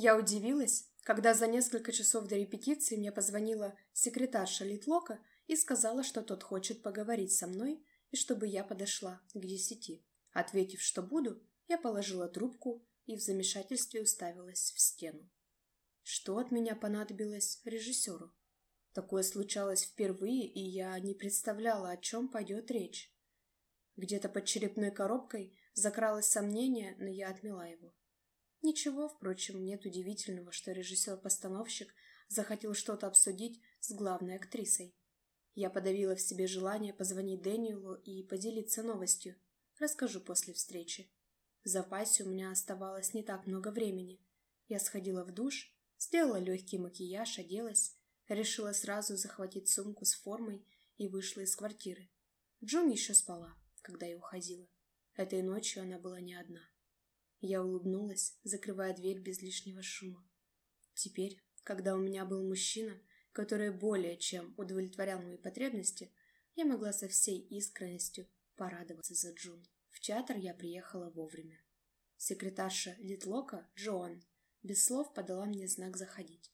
Я удивилась, когда за несколько часов до репетиции мне позвонила секретарша Литлока и сказала, что тот хочет поговорить со мной и чтобы я подошла к десяти. Ответив, что буду, я положила трубку и в замешательстве уставилась в стену. Что от меня понадобилось режиссеру? Такое случалось впервые, и я не представляла, о чем пойдет речь. Где-то под черепной коробкой закралось сомнение, но я отмела его. Ничего, впрочем, нет удивительного, что режиссер-постановщик захотел что-то обсудить с главной актрисой. Я подавила в себе желание позвонить Дэниелу и поделиться новостью. Расскажу после встречи. В запасе у меня оставалось не так много времени. Я сходила в душ, сделала легкий макияж, оделась, решила сразу захватить сумку с формой и вышла из квартиры. Джун еще спала, когда я уходила. Этой ночью она была не одна. Я улыбнулась, закрывая дверь без лишнего шума. Теперь, когда у меня был мужчина, который более чем удовлетворял мои потребности, я могла со всей искренностью порадоваться за Джун. В театр я приехала вовремя. Секретарша Литлока, Джоан, без слов подала мне знак заходить.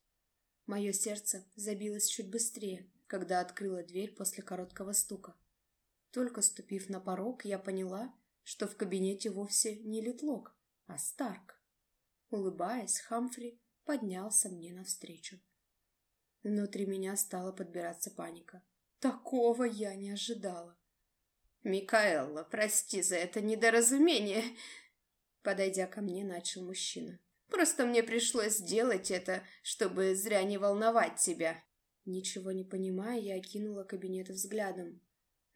Мое сердце забилось чуть быстрее, когда открыла дверь после короткого стука. Только ступив на порог, я поняла, что в кабинете вовсе не Литлок, а Старк. Улыбаясь, Хамфри поднялся мне навстречу. Внутри меня стала подбираться паника. Такого я не ожидала. «Микаэлла, прости за это недоразумение!» Подойдя ко мне, начал мужчина. «Просто мне пришлось сделать это, чтобы зря не волновать тебя!» Ничего не понимая, я окинула кабинет взглядом.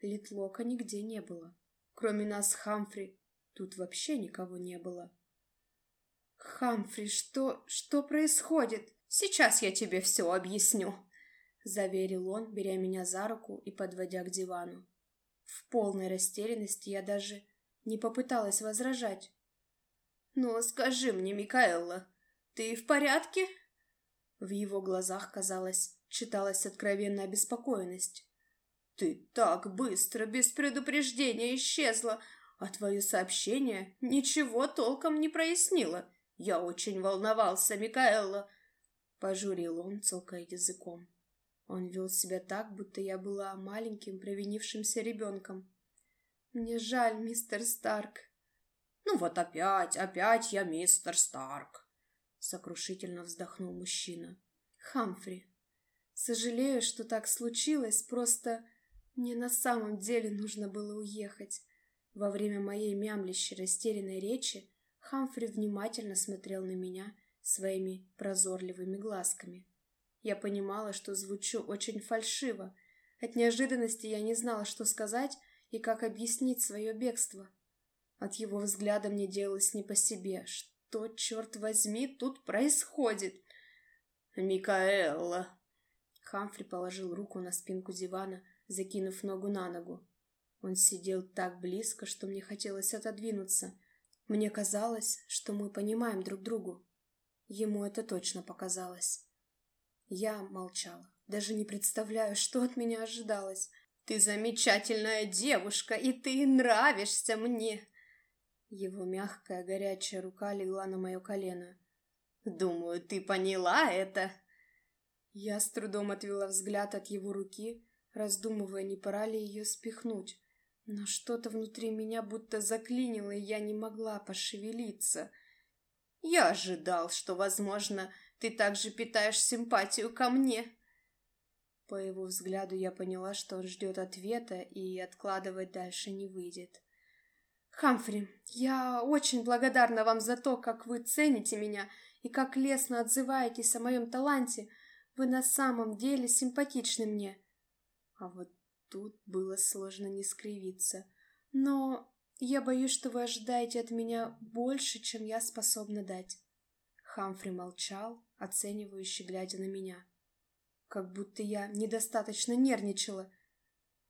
Литлока нигде не было. Кроме нас Хамфри, тут вообще никого не было. «Хамфри, что... что происходит?» «Сейчас я тебе все объясню», — заверил он, беря меня за руку и подводя к дивану. В полной растерянности я даже не попыталась возражать. «Ну, скажи мне, Микаэлла, ты в порядке?» В его глазах, казалось, читалась откровенная обеспокоенность. «Ты так быстро, без предупреждения исчезла, а твое сообщение ничего толком не прояснило. Я очень волновался, Микаэлла. Пожурил он, цокая языком. Он вел себя так, будто я была маленьким провинившимся ребенком. «Мне жаль, мистер Старк». «Ну вот опять, опять я мистер Старк», — сокрушительно вздохнул мужчина. «Хамфри, сожалею, что так случилось, просто мне на самом деле нужно было уехать». Во время моей мямлящей растерянной речи Хамфри внимательно смотрел на меня — своими прозорливыми глазками. Я понимала, что звучу очень фальшиво. От неожиданности я не знала, что сказать и как объяснить свое бегство. От его взгляда мне делалось не по себе. Что, черт возьми, тут происходит? «Микаэлла!» Хамфри положил руку на спинку дивана, закинув ногу на ногу. Он сидел так близко, что мне хотелось отодвинуться. Мне казалось, что мы понимаем друг другу. Ему это точно показалось. Я молчала, даже не представляю, что от меня ожидалось. «Ты замечательная девушка, и ты нравишься мне!» Его мягкая горячая рука легла на мое колено. «Думаю, ты поняла это?» Я с трудом отвела взгляд от его руки, раздумывая, не пора ли ее спихнуть. Но что-то внутри меня будто заклинило, и я не могла пошевелиться. Я ожидал, что, возможно, ты также питаешь симпатию ко мне. По его взгляду я поняла, что он ждет ответа, и откладывать дальше не выйдет. «Хамфри, я очень благодарна вам за то, как вы цените меня и как лестно отзываетесь о моем таланте. Вы на самом деле симпатичны мне». А вот тут было сложно не скривиться. «Но я боюсь, что вы ожидаете от меня больше, чем я способна дать. Хамфри молчал, оценивающе глядя на меня. Как будто я недостаточно нервничала.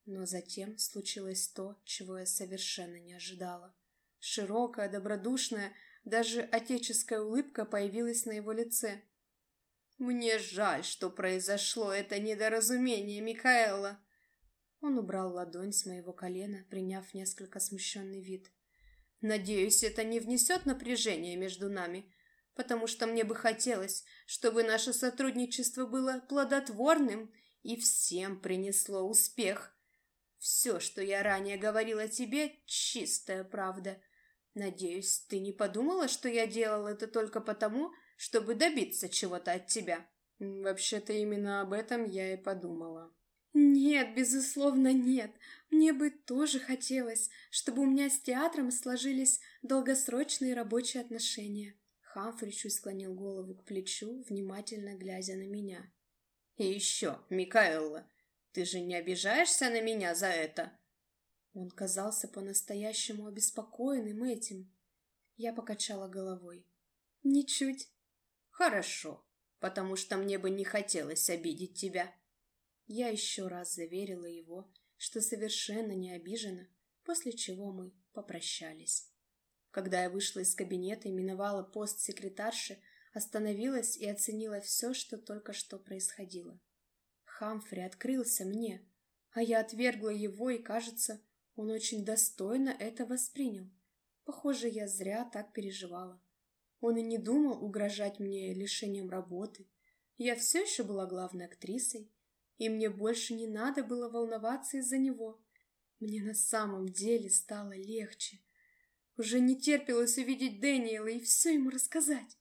Но затем случилось то, чего я совершенно не ожидала. Широкая, добродушная, даже отеческая улыбка появилась на его лице. «Мне жаль, что произошло это недоразумение, Микаэла», он убрал ладонь с моего колена, приняв несколько смущенный вид. «Надеюсь, это не внесет напряжение между нами. потому что мне бы хотелось, чтобы наше сотрудничество было плодотворным и всем принесло успех. Все, что я ранее говорила тебе, чистая правда. Надеюсь, ты не подумала, что я делал это только потому, чтобы добиться чего-то от тебя? Вообще-то именно об этом я и подумала. Нет, безусловно, нет. Мне бы тоже хотелось, чтобы у меня с театром сложились долгосрочные рабочие отношения. Хамфри чуть склонил голову к плечу, внимательно глядя на меня. И еще, Микаэлла, ты же не обижаешься на меня за это? Он казался по-настоящему обеспокоенным этим. Я покачала головой. Ничуть. Хорошо, потому что мне бы не хотелось обидеть тебя. Я еще раз заверила его, что совершенно не обижена, после чего мы попрощались. Когда я вышла из кабинета и миновала пост секретарши, остановилась и оценила все, что только что происходило. Хамфри открылся мне, а я отвергла его, и, кажется, он очень достойно это воспринял. Похоже, я зря так переживала. Он и не думал угрожать мне лишением работы. Я все еще была главной актрисой, и мне больше не надо было волноваться из-за него. Мне на самом деле стало легче. Уже не терпелось увидеть Дэниела и все ему рассказать.